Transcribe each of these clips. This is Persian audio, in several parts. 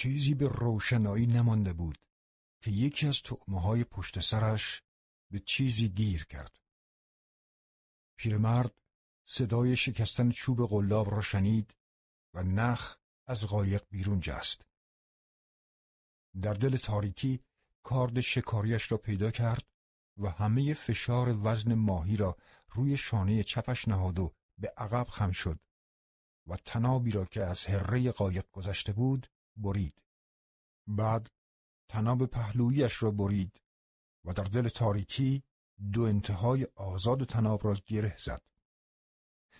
چیزی به روشنایی نمانده بود که یکی از تعمه های پشت سرش به چیزی گیر کرد. پیرمرد صدای شکستن چوب قلاب را شنید و نخ از قایق بیرون جست. در دل تاریکی کارد شکاریش را پیدا کرد و همه فشار وزن ماهی را روی شانه چپش نهاد و به عقب خم شد و تنابی را که از هره قایق گذشته بود برید. بعد تناب پهلویش را برید و در دل تاریکی دو انتهای آزاد تناب را گره زد.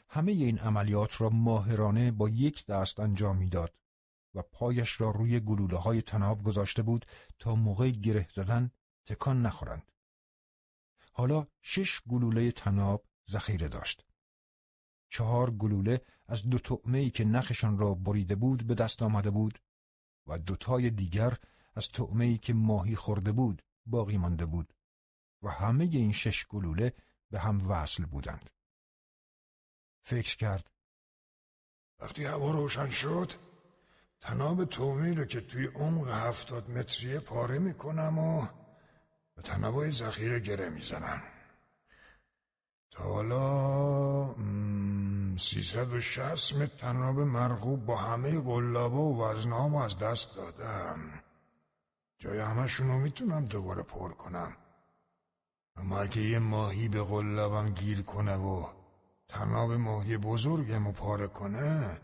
همه این عملیات را ماهرانه با یک دست انجام می‌داد و پایش را روی گلوله های تناب گذاشته بود تا موقع گره زدن تکان نخورند. حالا شش گلوله تناب ذخیره داشت. چهار گلوله از دو طعمه ای که نخشان را بریده بود به دست آمده بود و دوتای دیگر از طعمه ای که ماهی خورده بود باقی مانده بود و همه این شش گلوله به هم وصل بودند. فکر کرد وقتی هوا روشن شد تناب تومی رو که توی عمق هفتاد متریه پاره می‌کنم و به تنابای ذخیره گره می‌زنم تا حالا سیصد و شست متر تناب مرغوب با همه قلابا و وزنام از دست دادم. جای همشون رو می‌تونم دوباره پر کنم. اما اگه یه ماهی به قلابم گیر کنه و تناب ماهی بزرگمو پاره کنه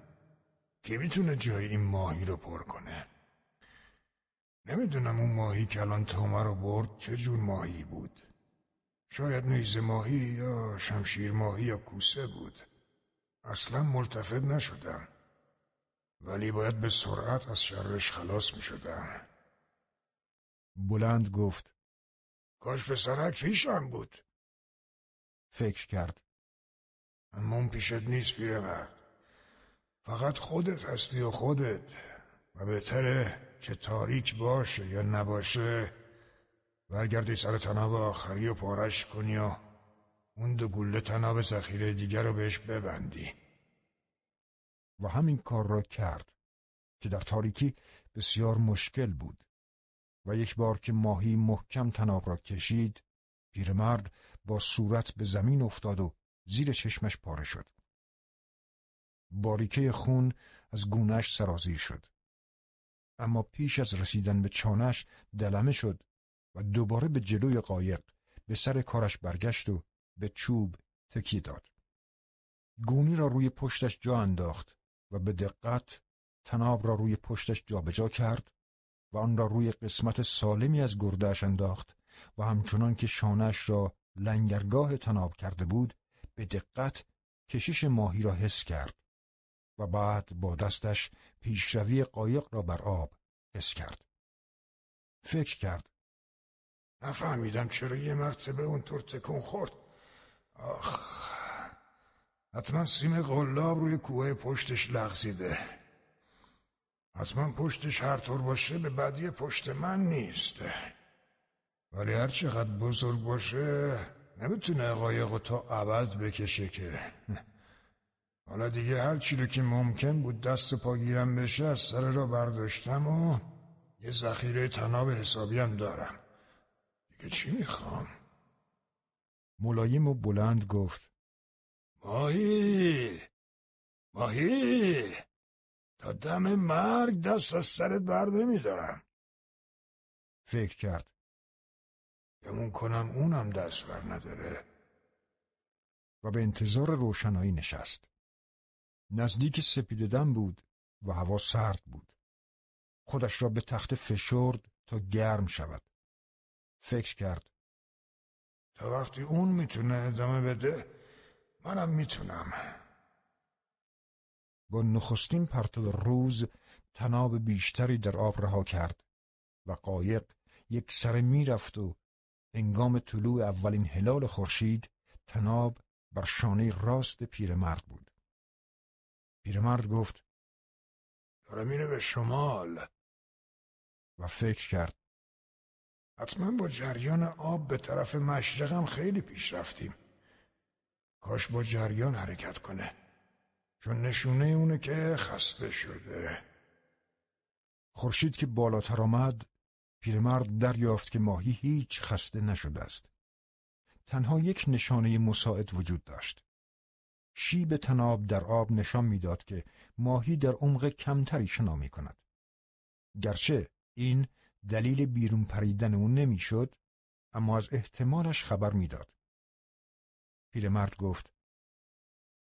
کی می‌تونه جای این ماهی رو پر کنه؟ نمی‌دونم اون ماهی که الان تومه رو برد چه جور ماهی بود. شاید نیزه ماهی یا شمشیر ماهی یا کوسه بود. اصلا ملتفت نشدم. ولی باید به سرعت از شرش خلاص می شدم بلند گفت کاش پسرک پیشم بود. فکر کرد. اما اون پیشت نیست پیرمرد فقط خودت هستی و خودت. و بهتره که تاریک باشه یا نباشه برگردی سر تناب آخری و پارش کنی و اون دو گله تناب ذخیره دیگر رو بهش ببندی. و همین کار را کرد که در تاریکی بسیار مشکل بود و یک بار که ماهی محکم تناب را کشید پیرمرد با صورت به زمین افتاد و زیر چشمش پاره شد. باریکه خون از گونش سرازیر شد. اما پیش از رسیدن به چانش دلمه شد و دوباره به جلوی قایق به سر کارش برگشت و به چوب تکی داد. گونی را روی پشتش جا انداخت و به دقت تناب را روی پشتش جابجا کرد و آن را روی قسمت سالمی از گردش انداخت و همچنان که شانش را لنگرگاه تناب کرده بود به دقت کشش ماهی را حس کرد و بعد با دستش پیشروی قایق را بر آب حس کرد. فکر کرد نفهمیدم چرا یه مرتبه اونطور تکون خورد آخ. حتما سیم قلاب روی کوه پشتش لغزیده. حتما پشتش هر طور باشه به بدی پشت من نیست. ولی هر چقدر بزرگ باشه نمی‌تونه قایق تا ابد بکشه که. حالا دیگه هر چی رو که ممکن بود دست پاگیرم بشه از سر را برداشتم و یه ذخیره تناب حسابی هم دارم. دیگه چی می‌خوام؟ ملایم و بلند گفت. ماهی ماهی تا دم مرگ دست از سرت بر نمیدارم. فکر کرد. گمون کنم اونم دست بر نداره. و به انتظار روشنایی نشست. نزدیک سپیددم بود و هوا سرد بود. خودش را به تخت فشرد تا گرم شود. فکر کرد تا وقتی اون می‌تونه ادامه بده منم می‌تونم. با نخستین پرتو روز تناب بیشتری در آب رها کرد و قایق یک سر می‌رفت و انگام طلوع اولین هلال خورشید تناب بر شانه راست پیرمرد بود. پیرمرد گفت داره میره به شمال. و فکر کرد حتما با جریان آب به طرف مشرقم خیلی پیش رفتیم. کاش با جریان حرکت کنه. چون نشونه اونه که خسته شده. خورشید که بالاتر آمد پیرمرد دریافت که ماهی هیچ خسته نشده است. تنها یک نشانه مساعد وجود داشت. شیب تناب در آب نشان می‌داد که ماهی در عمق کمتری شنا می کند. گرچه این دلیل بیرون پریدن او نمی‌شد اما از احتمالش خبر می‌داد. پیرمرد گفت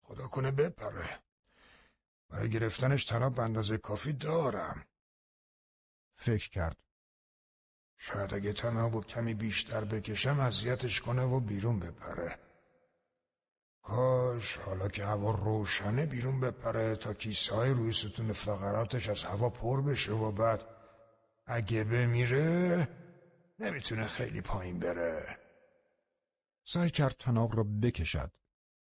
خدا کنه بپره. برای گرفتنش تناب به اندازه کافی دارم. فکر کرد. شاید اگه تناب و کمی بیشتر بکشم اذیتش کنه و بیرون بپره. کاش حالا که هوا روشنه بیرون بپره تا کیسه های روی ستون فقراتش از هوا پر بشه و بعد اگه بمیره نمی‌تونه خیلی پایین بره سعی کرد تناب را بکشد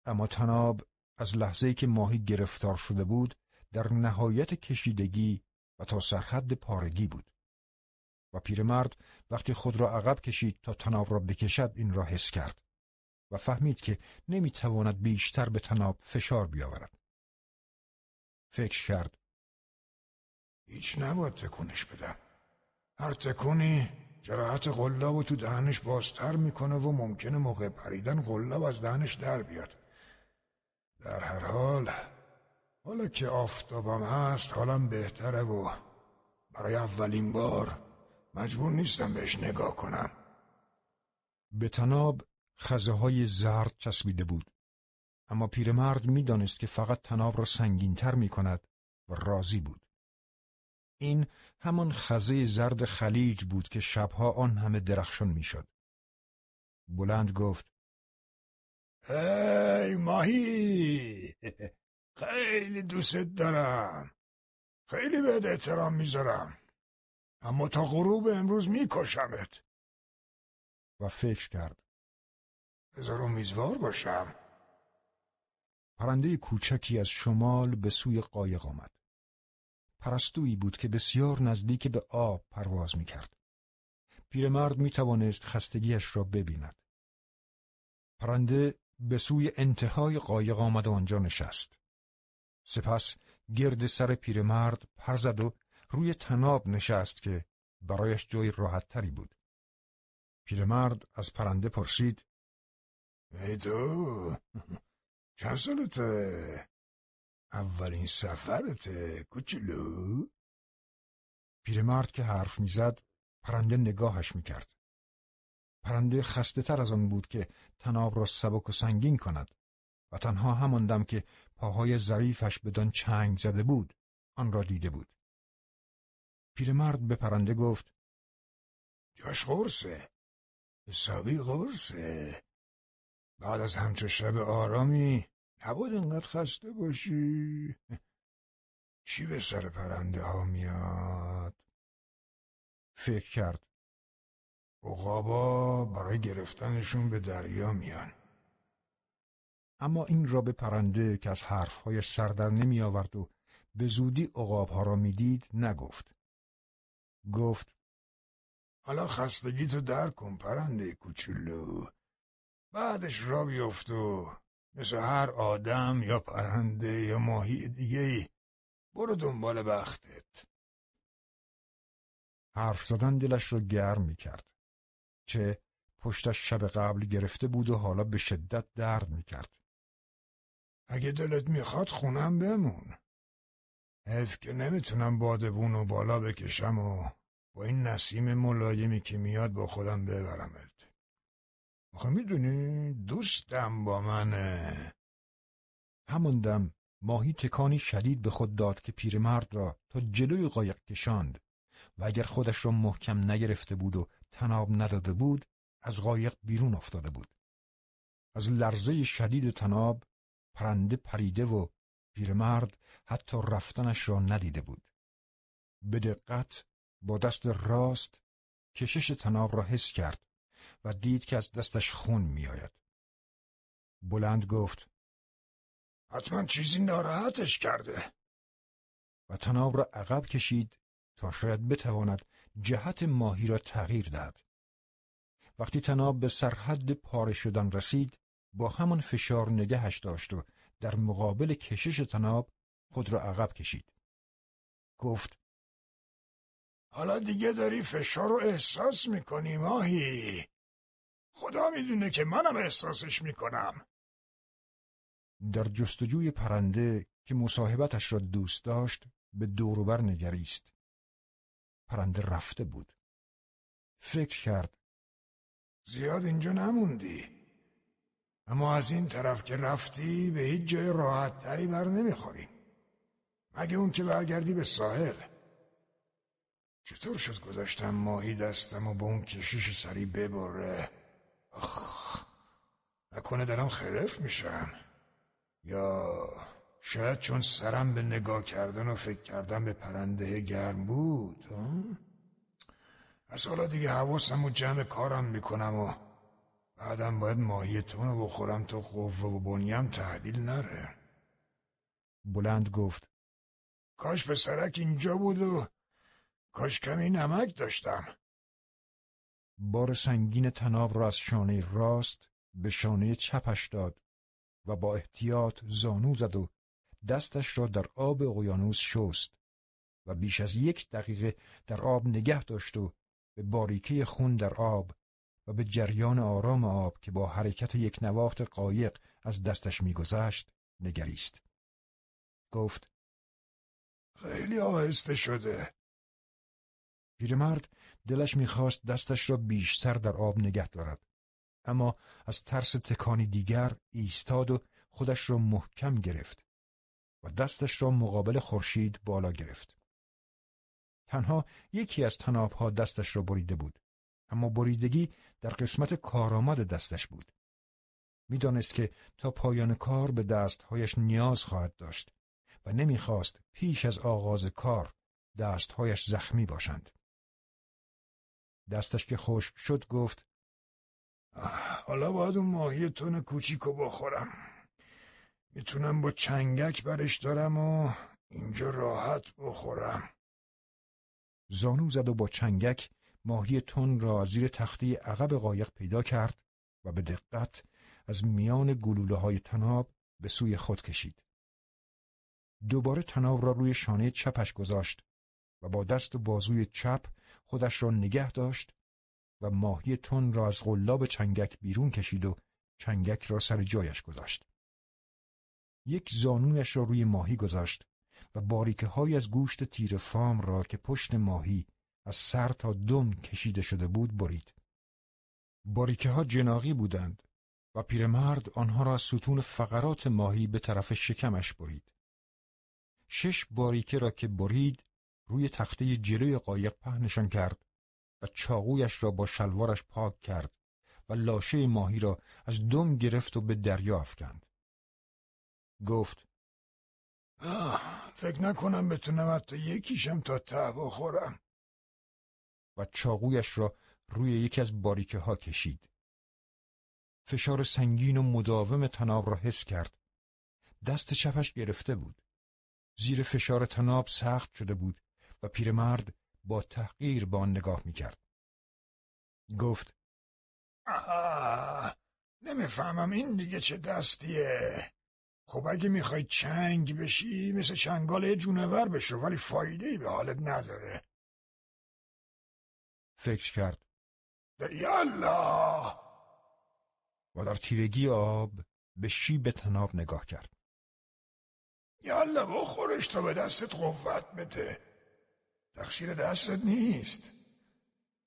اما تناب از لحظه که ماهی گرفتار شده بود در نهایت کشیدگی و تا سرحد پارگی بود و پیرمرد وقتی خود را عقب کشید تا تناب را بکشد این را حس کرد و فهمید که نمی‌تواند بیشتر به تناب فشار بیاورد. فکر کرد. هیچ نباید تکونش بدم. هر تکونی جراحت قلاب و تو دهنش بازتر می‌کنه و ممکنه موقع پریدن قلاب از دهنش در بیاد. در هر حال حالا که آفتابم هست حالم بهتره و برای اولین بار مجبور نیستم بهش نگاه کنم. به تناب خزه های زرد چسبیده بود. اما پیرمرد می‌دانست که فقط تناب را سنگینتر می کند و راضی بود. این همان خزه زرد خلیج بود که شبها آن همه درخشان می‌شد. بلند گفت ای ماهی! خیلی دوست دارم. خیلی بهت احترام می‌ذارم. اما تا غروب امروز میکشمت. و فکر کرد. بذار امیدوار باشم. پرنده کوچکی از شمال به سوی قایق آمد. پرستویی بود که بسیار نزدیک به آب پرواز می کرد. پیرمرد می توانست خستگیش را ببیند. پرنده به سوی انتهای قایق آمد و آنجا نشست. سپس گرد سر پیرمرد پر زد و روی تناب نشست که برایش جای راحتتری بود. پیرمرد از پرنده پرسید ای تو چند سالته اولین سفرته کوچولو. پیرمرد که حرف می‌زد پرنده نگاهش می‌کرد. پرنده خسته تر از آن بود که تناب را سبک و سنگین کند و تنها همان دم که پاهای ظریفش بدان چنگ زده بود آن را دیده بود. پیرمرد به پرنده گفت جاش قرصه حسابی قرصه. بعد از همچه شب آرامی نباید اینقدر خسته باشی؟ چی به سر پرنده ها میاد؟ فکر کرد. اقابا برای گرفتنشون به دریا میان. اما این را به پرنده که از حرفهایش سردر نمی آورد و به زودی اقابها را می‌دید نگفت. گفت حالا خستگی تو در کن پرنده کوچولو. بعدش را بیفت و مثل هر آدم یا پرنده یا ماهی دیگه ای برو دنبال بختت حرف زدن دلش رو گرم می کرد. چه پشتش شب قبل گرفته بود و حالا به شدت درد می کرد. اگه دلت می‌خواد خونم بمون. حیف که نمی‌تونم بادبون و بالا بکشم و با این نسیم ملایمی که میاد با خودم ببرمت. آخه می‌دونی دوستم با منه. همون دم ماهی تکانی شدید به خود داد که پیرمرد را تا جلوی قایق کشاند و اگر خودش را محکم نگرفته بود و تناب نداده بود از قایق بیرون افتاده بود. از لرزه شدید تناب پرنده پریده و پیرمرد حتی رفتنش را ندیده بود. به دقت با دست راست کشش تناب را حس کرد و دید که از دستش خون میآید. بلند گفت حتما چیزی ناراحتش کرده و تناب را عقب کشید تا شاید بتواند جهت ماهی را تغییر دهد. وقتی تناب به سرحد پاره شدن رسید با همان فشار نگهش داشت و در مقابل کشش تناب خود را عقب کشید. گفت حالا دیگه داری فشار رو احساس می‌کنی ماهی خدا می‌دونه که منم احساسش می‌کنم. در جستجوی پرنده که مصاحبتش را دوست داشت به دوروبر نگریست. پرنده رفته بود. فکر کرد زیاد اینجا نموندی. اما از این طرف که رفتی به هیچ جای راحت تری بر نمی‌خوری. مگه اون که برگردی به ساحل؟ چطور شد گذاشتم ماهی دستم و به اون کشیش سری ببره؟ آخ نکنه دارم خرف میشم. یا شاید چون سرم به نگاه کردن و فکر کردن به پرنده گرم بود از حالا دیگه حواسم و جمع کارم می‌کنم و بعدم باید ماهی رو بخورم تا قوه و بنیم تحلیل نره. بلند گفت کاش به سرک اینجا بود و کاش کمی نمک داشتم. بار سنگین تناب را از شانه راست به شانه چپش داد و با احتیاط زانو زد و دستش را در آب اقیانوس شست و بیش از یک دقیقه در آب نگه داشت و به باریکه خون در آب و به جریان آرام آب که با حرکت یک نواخت قایق از دستش میگذشت نگریست. گفت خیلی آهسته شده. پیرمرد دلش می‌خواست دستش را بیشتر در آب نگه دارد. اما از ترس تکانی دیگر ایستاد و خودش را محکم گرفت و دستش را مقابل خورشید بالا گرفت. تنها یکی از تنابها دستش را بریده بود. اما بریدگی در قسمت کارآمد دستش بود. می‌دانست که تا پایان کار به دستهایش نیاز خواهد داشت و نمی‌خواست پیش از آغاز کار دستهایش زخمی باشند. دستش که خشک شد گفت حالا باید اون ماهی تون کوچیکو بخورم. می‌تونم با چنگک برش دارم و اینجا راحت بخورم. زانو زد و با چنگک ماهی تون را زیر تختی عقب قایق پیدا کرد و به دقت از میان گلوله های تناب به سوی خود کشید. دوباره تناب را روی شانه چپش گذاشت و با دست و بازوی چپ خودش را نگه داشت و ماهی تون را از غلاب چنگک بیرون کشید و چنگک را سر جایش گذاشت. یک زانویش را روی ماهی گذاشت و باریکه های از گوشت تیر فام را که پشت ماهی از سر تا دم کشیده شده بود برید. باریکه ها جناقی بودند و پیرمرد آنها را از ستون فقرات ماهی به طرف شکمش برید. شش باریکه را که برید روی تخته جلوی قایق پهنشان کرد و چاقویش را با شلوارش پاک کرد و لاشه ماهی را از دم گرفت و به دریا افکند. گفت فکر نکنم بتونم حتی یکیشم تا ته بخورم. و چاقویش را روی یکی از باریکه ها کشید. فشار سنگین و مداوم تناب را حس کرد. دست چپش گرفته بود. زیر فشار تناب سخت شده بود و پیرمرد با تحقیر به آن نگاه می‌کرد. گفت آه نمی‌فهمم این دیگه چه دستیه. خب اگه می‌خوای چنگ بشی مثل چنگال جونور بشو ولی فایده ای به حالت نداره. فکر کرد. یالا و در تیرگی آب به شیب تناب نگاه کرد. یالا بخورش تا به دستت قوت بده. تقصیر دستت نیست.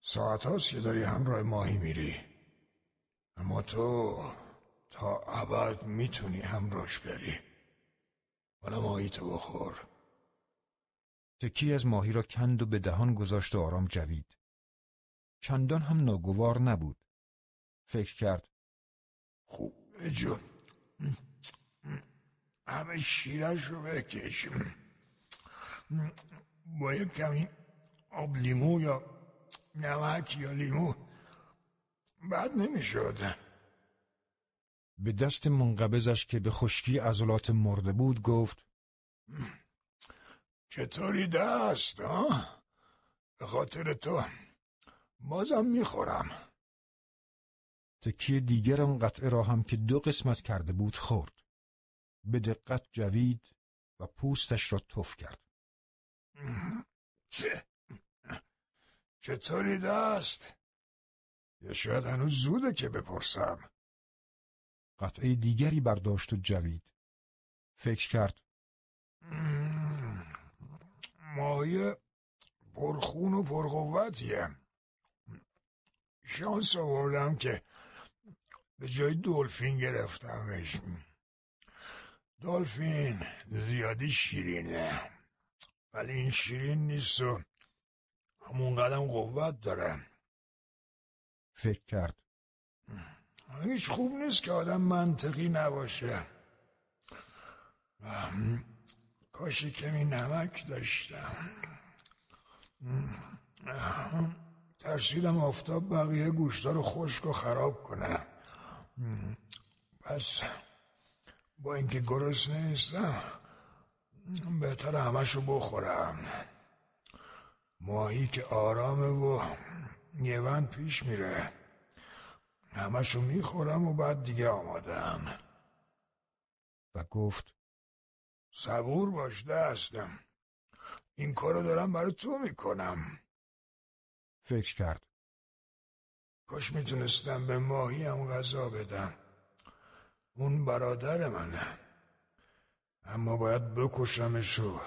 ساعت هاست که داری همراه ماهی میری. اما تو تا ابد می‌تونی همراش بری. حالا ماهی تو بخور. تکی از ماهی را کند و به دهان گذاشت و آرام جوید. چندان هم ناگوار نبود. فکر کرد خوب جون. همه شیرش رو بکشیم با یک کمی آب لیمو یا نمک یا لیمو بد نمی‌شد. به دست منقبضش که به خشکی عضلات مرده بود گفت چطوری دست ها؟ به خاطر تو بازم می‌خورم. تکیه دیگر آن قطعه را هم که دو قسمت کرده بود خورد. به دقت جوید و پوستش را تف کرد. چه؟ چطوری دست؟ یا شاید هنوز زوده که بپرسم. قطعه دیگری برداشت و جوید. فکر کرد. ماهی پرخون و پرقوتیه. شانس آوردم که به جای دلفین گرفتمش. دلفین زیادی شیرینه. ولی این شیرین نیست و همون قدم قوت داره. فکر کرد. هیچ خوب نیست که آدم منطقی نباشه. کاشی کمی نمک داشتم. ترسیدم آفتاب بقیه گوشتا رو خشک و خراب کنه. پس با اینکه گرسنه نیستم بهتر همشو بخورم. ماهی که آرامه و یوند پیش میره. همشو می‌خورم و بعد دیگه آمادم. و گفت صبور باش دستم. این کارو دارم برای تو می‌کنم. فکر کرد. کاش می‌تونستم به ماهی هم غذا بدم. اون برادر منه. اما باید بکشمش و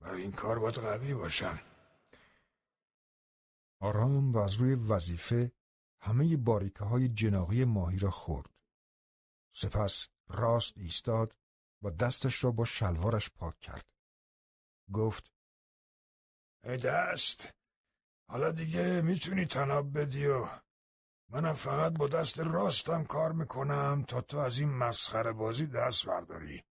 برای این کار باید قوی باشم آرام و از روی وظیفه همه باریکه های جناقی ماهی را خورد. سپس راست ایستاد و دستش را با شلوارش پاک کرد. گفت ای دست حالا دیگه می‌تونی تناب بدی و منم فقط با دست راستم کار می‌کنم تا تو از این مسخره بازی دست برداری.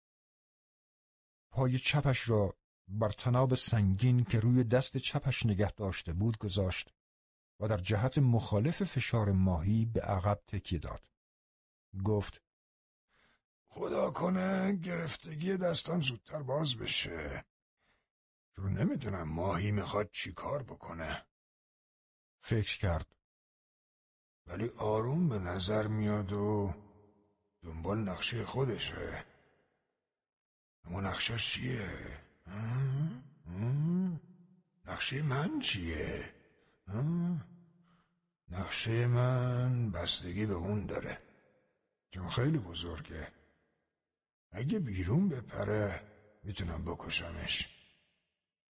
پای چپش را بر تناب سنگین که روی دست چپش نگه داشته بود گذاشت و در جهت مخالف فشار ماهی به عقب تکیه داد. گفت خدا کنه گرفتگی دستان زودتر باز بشه. چون نمی‌دونم ماهی می‌خواد چی کار بکنه. فکر کرد. ولی آروم به نظر میاد و دنبال نقشه خودشه. اما نقشه چیه؟ نقشه من چیه؟ نقشه من بستگی به اون داره. چون خیلی بزرگه. اگه بیرون بپره می‌تونم بکشمش.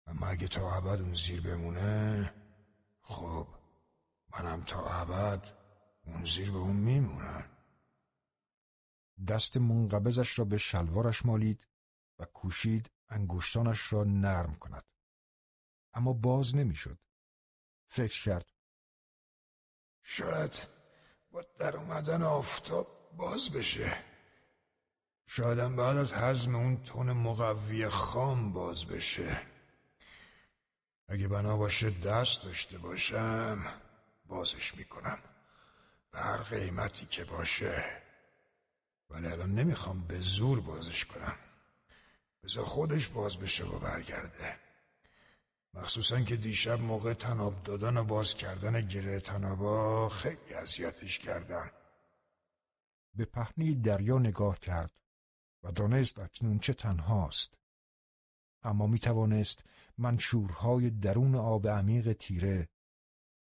اما اگه تا ابد اون زیر بمونه خب منم تا ابد اون زیر به اون میمونم. دست منقبضش را به شلوارش مالید و کوشید انگشتانش را نرم کند. اما باز نمی‌شد. فکر کرد. شاید با در اومدن آفتاب باز بشه. شایدم بعد از حزم اون تون مقوی خام باز بشه. اگه بنا باشه دست داشته باشم بازش می‌کنم. به هر قیمتی که باشه. ولی الان نمی‌خوام به زور بازش کنم. بذار خودش باز بشه و برگرده. مخصوصا که دیشب موقع تناب دادن و باز کردن گره تنابا خیلی اذیتش کردم به پهنه دریا نگاه کرد و دانست اکنون چه تنهاست. اما می توانست منشورهای درون آب عمیق تیره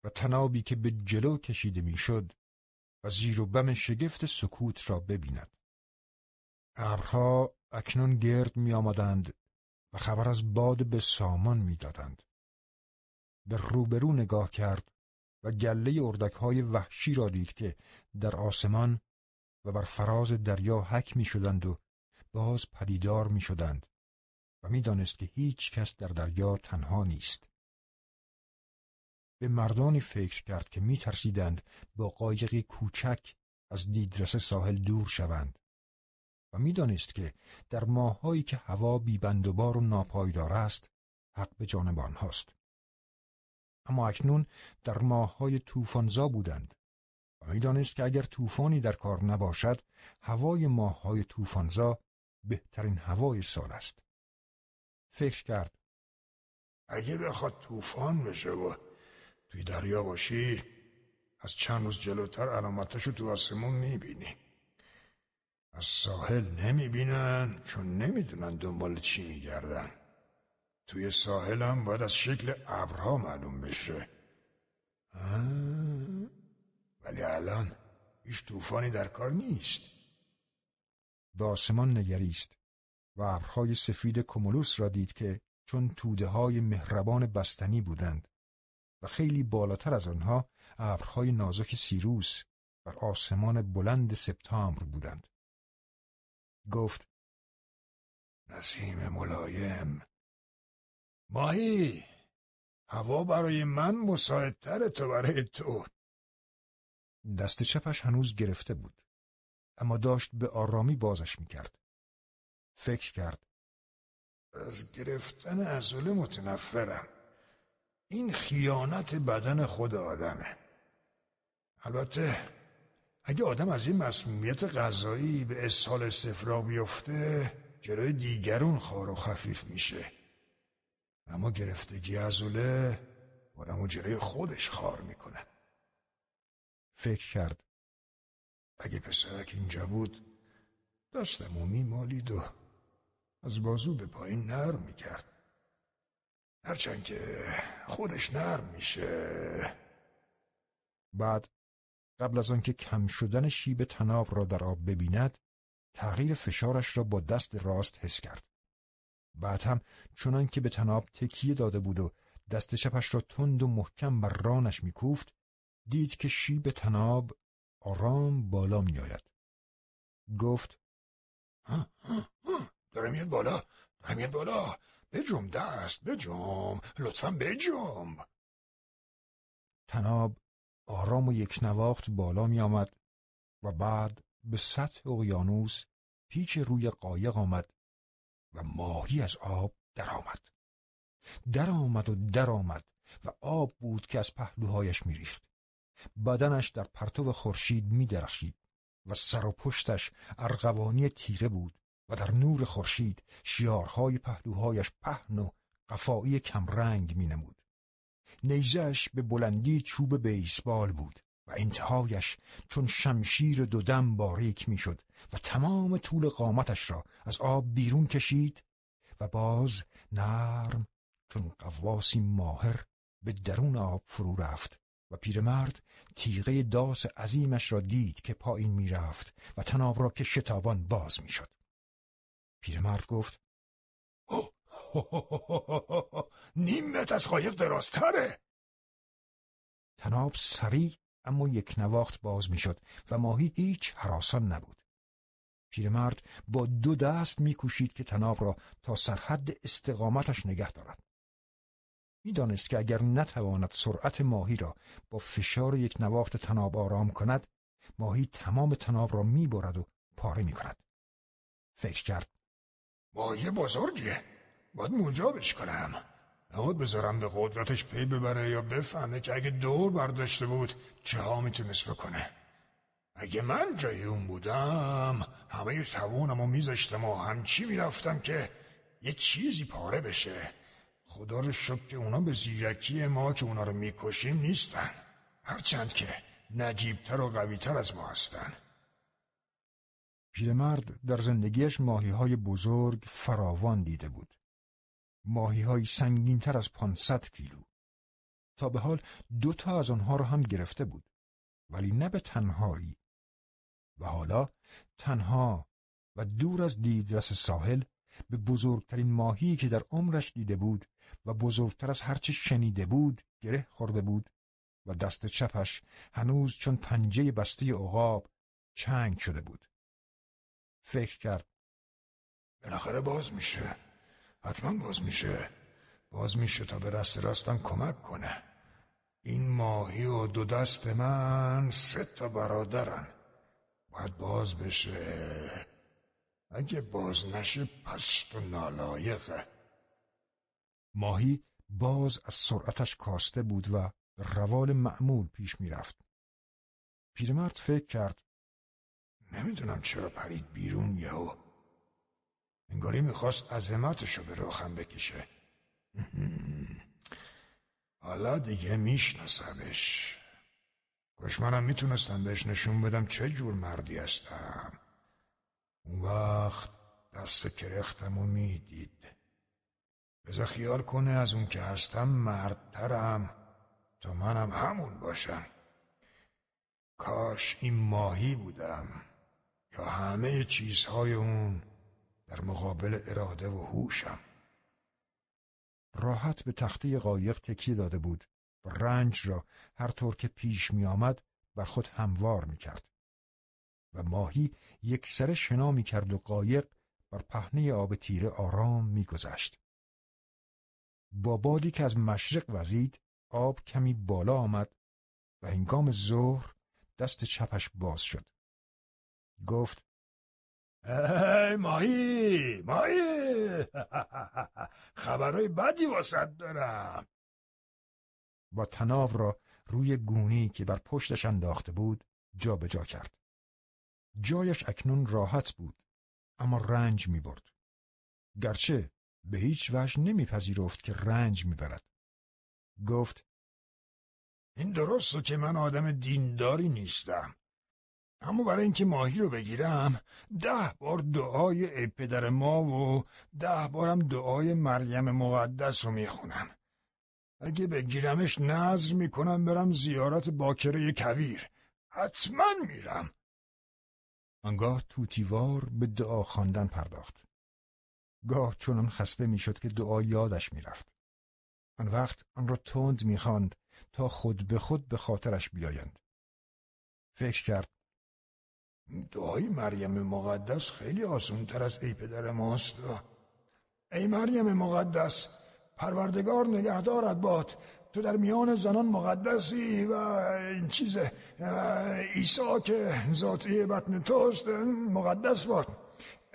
و تنابی که به جلو کشیده می‌شد و زیر و بم شگفت سکوت را ببیند. ابرها اکنون گرد می آمدند و خبر از باد به سامان می‌دادند. به روبرو نگاه کرد و گله اردک های وحشی را دید که در آسمان و بر فراز دریا حک می شدند و باز پدیدار می شدند و می دانست که هیچ کس در دریا تنها نیست. به مردانی فکر کرد که می ترسیدند با قایقی کوچک از دیدرس ساحل دور شوند. و می‌دانست که در ماههایی که هوا بیبندوبار و ناپایدار است حق به جانب آنهاست. اما اکنون در ماههای طوفانزا بودند و می‌دانست که اگر طوفانی در کار نباشد هوای ماههای طوفانزا بهترین هوای سال است. فکر کرد اگه بخواد طوفان بشه و توی دریا باشی از چند روز جلوتر علامتشو تو آسمون می‌بینی. از ساحل نمی‌بینن چون نمی‌دونن دنبال چی میگردن. توی ساحل هم باید از شکل ابرها معلوم بشه. ولی الان هیچ طوفانی در کار نیست. به آسمان نگریست و ابرهای سفید کومولوس را دید که چون توده های مهربان بستنی بودند و خیلی بالاتر از آنها ابرهای نازک سیروس بر آسمان بلند سپتامبر بودند. گفت نسیم ملایم ماهی هوا برای من مساعدتر تو برای تو. دست چپش هنوز گرفته بود اما داشت به آرامی بازش می‌کرد. فکر کرد از گرفتن ازوله متنفرم. این خیانت بدن خود آدمه. البته اگه آدم از این مسمومیت غذایی به اسهال استفرا بیفته جلوی دیگرون خار و خفیف میشه. اما گرفتگی ازوله آدم و جلوی خودش خار می‌کنه. فکر کرد. اگه پسرک اینجا بود داشتم و میمالید و از بازو به پایین نرم می‌کرد. هرچند که خودش نرم میشه. بعد قبل از آنکه کم شدن شیب تناب را در آب ببیند تغییر فشارش را با دست راست حس کرد. بعد هم چنان که به تناب تکیه داده بود و دست چپش را تند و محکم بر رانش میکوفت دید که شیب تناب آرام بالا میآید. گفت داره میاد بالا داره میاد بالا. بجم دست بجم لطفا بجم تناب آرام و یک نواخت بالا می آمد و بعد به سطح اقیانوس پیچ روی قایق آمد و ماهی از آب درآمد. درآمد و درآمد و آب بود که از پهلوهایش میریخت. بدنش در پرتو خورشید می درخشید و سر و پشتش ارغوانی تیره بود و در نور خورشید شیارهای پهلوهایش پهن و قفایی کمرنگ می نمود. نیزش به بلندی چوب بیسبال بود و انتهایش چون شمشیر دودم باریک می‌شد و تمام طول قامتش را از آب بیرون کشید و باز نرم چون قواسی ماهر به درون آب فرو رفت و پیرمرد تیغه داس عظیمش را دید که پایین می‌رفت و تناب را که شتابان باز می‌شد. پیرمرد گفت نیم متر از قایق درازتره. تناب سریع اما یک نواخت باز می‌شد و ماهی هیچ حراسان نبود. پیرمرد با دو دست میکوشید که تناب را تا سرحد استقامتش نگه دارد. می‌دانست که اگر نتواند سرعت ماهی را با فشار یک نواخت تناب آرام کند ماهی تمام تناب را می‌برد و پاره می‌کند. فکر کرد ماهی بزرگیه. باید مجابش کنم. نباید بذارم به قدرتش پی ببره یا بفهمه که اگه دور برداشته بود چه ها می‌تونست بکنه. اگه من جای اون بودم همه توانم و میذاشتم و همچی می‌رفتم که یه چیزی پاره بشه. خدا رو شکر که اونا به زیرکی ما که اونا رو می‌کشیم نیستن. هرچند که نجیبتر و قویتر از ما هستن. پیرمرد در زندگیش ماهی های بزرگ فراوان دیده بود. ماهی سنگین تر از 500 کیلو. تا به حال دو تا از آنها را هم گرفته بود ولی نه به تنهایی. و حالا تنها و دور از دیدرس ساحل به بزرگترین ماهی که در عمرش دیده بود و بزرگتر از هرچه شنیده بود گره خورده بود و دست چپش هنوز چون پنجه بسته عقاب چنگ شده بود. فکر کرد بالاخره باز میشه. حتما باز میشه. باز میشه تا به رست راستم کمک کنه. این ماهی و دو دست من سه تا برادرن. باید باز بشه. اگه باز نشه پس تو نالایقه. ماهی باز از سرعتش کاسته بود و روال معمول پیش می‌رفت. پیرمرد فکر کرد نمی‌دونم چرا پرید بیرون یهو. انگاری می‌خواست عظمتشو به روخم بکشه. حالا دیگه میشناسمش. کاش می‌تونستم بهش نشون بدم چه جور مردی هستم. اون وقت دست کرختم و می‌دید. بذار خیال کنه از اون که هستم مردترم. تا منم همون باشم. کاش این ماهی بودم. یا همه چیزهای اون در مقابل اراده و هوشم راحت به تخته قایق تکیه داده بود و رنج را هر طور که پیش می آمد بر خود هموار می کرد. و ماهی یک سر شنا می کرد و قایق بر پهنه آب تیره آرام می گذشت. با بادی که از مشرق وزید آب کمی بالا آمد و هنگام ظهر دست چپش باز شد. گفت ای ماهی ماهی خبرهای بدی واسد دارم با تناب را روی گونی که بر پشتش انداخته بود جابجا جا کرد. جایش اکنون راحت بود اما رنج می برد. گرچه به هیچ وجه نمیپذیرفت که رنج می‌برد. گفت این درسته که من آدم دینداری نیستم. اما برای اینکه ماهی رو بگیرم ده بار دعای ای پدر ما و ده بارم دعای مریم مقدس رو می‌خونم. اگه بگیرمش نظر می‌کنم برم زیارت باکره کویر. حتما میرم. آنگاه توتیوار به دعا خواندن پرداخت. گاه چنان خسته می‌شد که دعا یادش می‌رفت. آن وقت آن را تند می‌خواند تا خود به خود به خاطرش بیایند. فکر کرد دعای مریم مقدس خیلی آسان تر از ای پدر ماست ای مریم مقدس پروردگار نگهدارت باد تو در میان زنان مقدسی و این چیز عیسی که ذاتی بطن توست مقدس باد.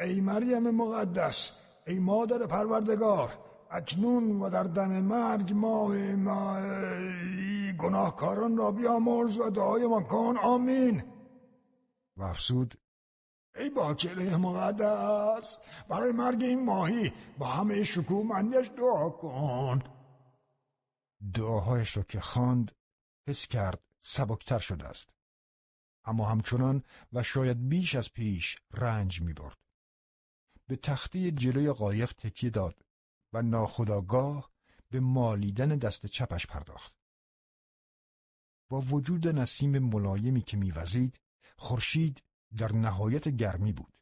ای مریم مقدس ای مادر پروردگار اکنون و در دم مرگ ما, ما گناهکاران را بیامرز و دعای ما کن. آمین. و افسود ای باکله مقدس برای مرگ این ماهی با همه شکومندیش دعا کن دعاهایش را که خواند حس کرد سبکتر شده است اما همچنان و شاید بیش از پیش رنج می برد. به تختی جلوی قایق تکیه داد و ناخداگاه به مالیدن دست چپش پرداخت. با وجود نسیم ملایمی که میوزید خورشید در نهایت گرمی بود.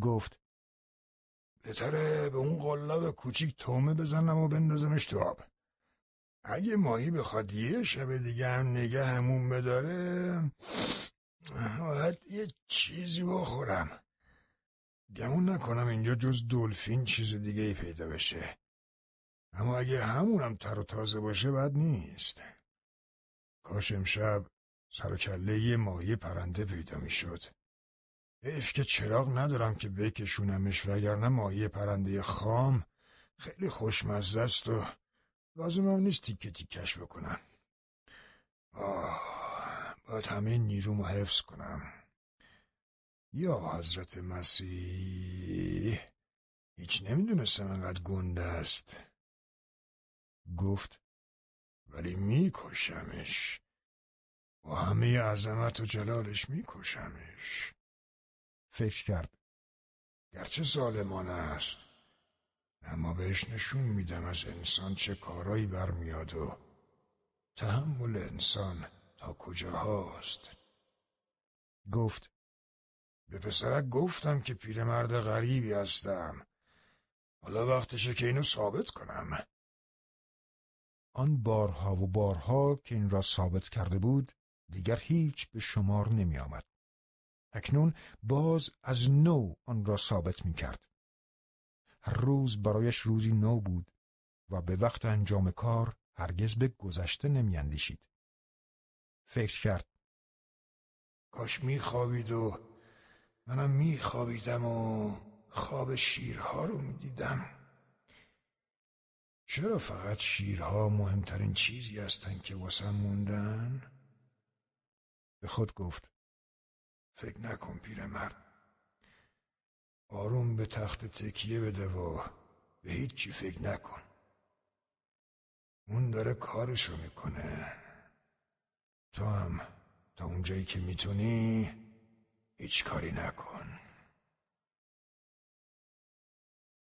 گفت بهتره به اون قلاب کوچیک تومه بزنم و بندازمش تو آب. اگه ماهی بخواد یه شب دیگه هم نگه همون بداره باید یه چیزی بخورم. گمون نکنم اینجا جز دلفین چیز دیگه ای پیدا بشه. اما اگه همونم تر و تازه باشه بد نیست. کاش امشب سر و کله ماهی پرنده پیدا می‌شد. حیف که چراغ ندارم که بکشونمش وگرنه ماهی پرنده خام خیلی خوشمزه است و لازمم نیست تیکه تیکش بکنم. آه باید همه نیرومو حفظ کنم. یا حضرت مسیح هیچ نمی‌دونستم انقدر گنده است گفت ولی میکشمش با همه عظمت و جلالش میکشمش فکر کرد گرچه ظالمانه است اما بهش نشون میدم از انسان چه کارایی برمیاد و تحمل انسان تا کجاهاست گفت به پسرک گفتم که پیرمرد غریبی هستم. حالا وقتشه که اینو ثابت کنم. آن بارها و بارها که این را ثابت کرده بود دیگر هیچ به شمار نمی آمد. اکنون باز از نو آن را ثابت می کرد. هر روز برایش روزی نو بود و به وقت انجام کار هرگز به گذشته نمی اندیشید. فکر کرد کاش می خوابید و منم میخوابیدم و خواب شیرها رو می‌دیدم چرا فقط شیرها مهمترین چیزی هستن که واسم موندن؟ به خود گفت فکر نکن پیرمرد. آروم به تخت تکیه بده و به هیچی فکر نکن. اون داره کارشو می‌کنه. تو هم تا اونجایی که می‌تونی هیچ کاری نکن.